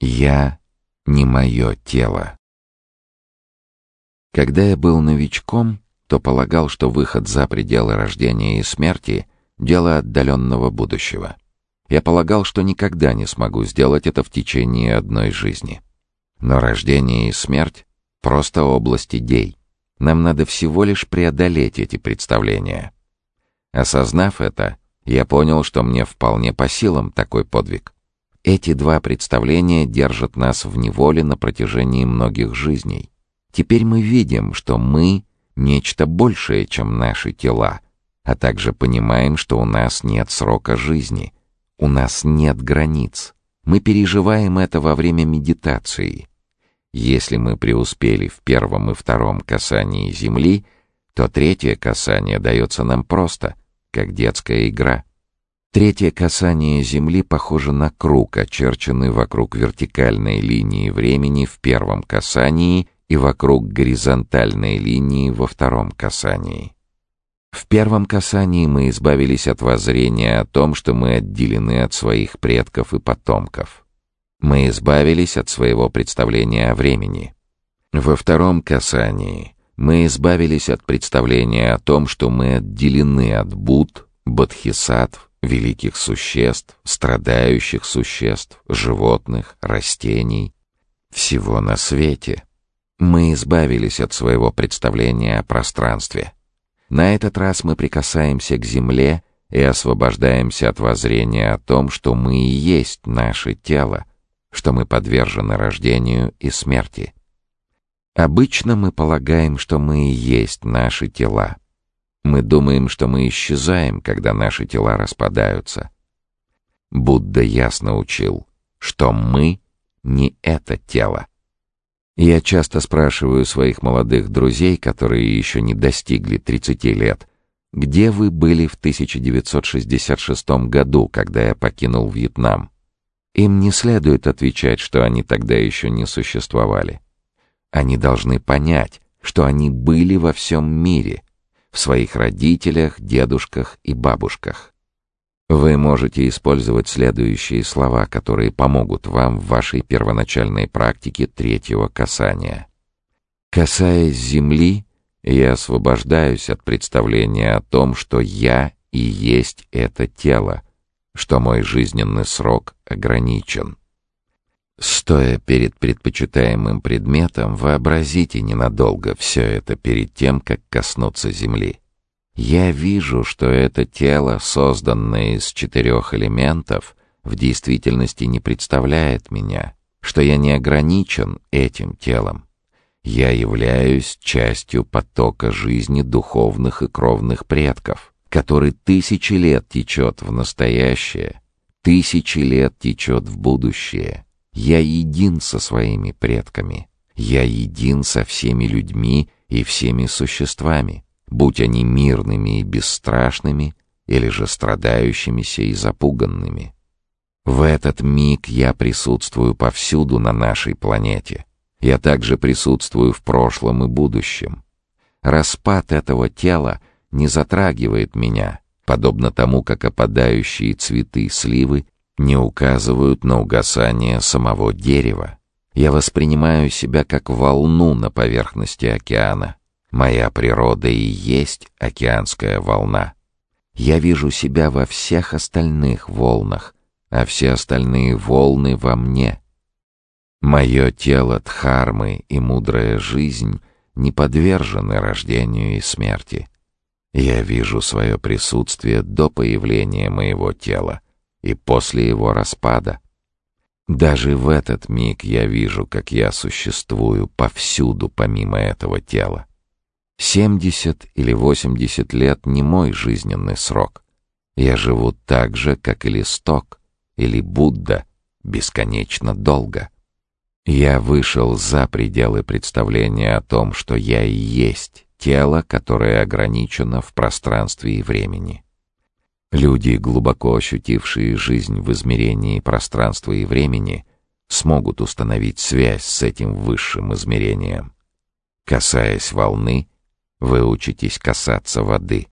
Я не мое тело. Когда я был новичком, то полагал, что выход за пределы рождения и смерти — дело отдаленного будущего. Я полагал, что никогда не смогу сделать это в течение одной жизни. Но рождение и смерть — просто область идей. Нам надо всего лишь преодолеть эти представления. Осознав это, я понял, что мне вполне по силам такой подвиг. Эти два представления держат нас в неволе на протяжении многих жизней. Теперь мы видим, что мы — нечто большее, чем наши тела, а также понимаем, что у нас нет срока жизни, у нас нет границ. Мы переживаем это во время медитации. Если мы преуспели в первом и втором касании Земли, то третье касание дается нам просто, как детская игра. Третье касание Земли похоже на круг, очерченный вокруг вертикальной линии времени в первом касании и вокруг горизонтальной линии во втором касании. В первом касании мы избавились от воззрения о том, что мы отделены от своих предков и потомков. Мы избавились от своего представления о времени. Во втором касании мы избавились от представления о том, что мы отделены от Буд, Бодхисаттв, великих существ, страдающих существ, животных, растений, всего на свете. Мы избавились от своего представления о пространстве. На этот раз мы прикасаемся к Земле и освобождаемся от воззрения о том, что мы и есть наше тело, что мы подвержены рождению и смерти. Обычно мы полагаем, что мы и есть наши тела. Мы думаем, что мы исчезаем, когда наши тела распадаются. Будда ясно учил, что мы не это тело. Я часто спрашиваю своих молодых друзей, которые еще не достигли 30 лет, где вы были в 1966 году, когда я покинул Вьетнам? Им не следует отвечать, что они тогда еще не существовали. Они должны понять, что они были во всем мире, в своих родителях, дедушках и бабушках. Вы можете использовать следующие слова, которые помогут вам в вашей первоначальной практике третьего касания. Касаясь земли, я освобождаюсь от представления о том, что я и есть это тело, что мой жизненный срок ограничен. Стоя перед предпочитаемым предметом, вообразите ненадолго все это перед тем, как коснуться земли. Я вижу, что это тело, созданное из четырех элементов, в действительности не представляет меня, что я не ограничен этим телом. Я являюсь частью потока жизни духовных и кровных предков, который тысячи лет течет в настоящее, тысячи лет течет в будущее — я един со своими предками. Я един со всеми людьми и всеми существами, будь они мирными и бесстрашными, или же страдающимися и запуганными. В этот миг я присутствую повсюду на нашей планете. Я также присутствую в прошлом и будущем. Распад этого тела не затрагивает меня, подобно тому, как опадающие цветы сливы не указывают на угасание самого дерева. Я воспринимаю себя как волну на поверхности океана. Моя природа и есть океанская волна. Я вижу себя во всех остальных волнах, а все остальные волны во мне. Мое тело дхармы и мудрая жизнь не подвержены рождению и смерти. Я вижу свое присутствие до появления моего тела и после его распада. Даже в этот миг я вижу, как я существую повсюду помимо этого тела. Семьдесят или восемьдесят лет не мой жизненный срок. Я живу так же, как и листок, или Будда, бесконечно долго. Я вышел за пределы представления о том, что я и есть тело, которое ограничено в пространстве и времени. Люди, глубоко ощутившие жизнь в измерении пространства и времени, смогут установить связь с этим высшим измерением. Касаясь волны, вы учитесь касаться воды.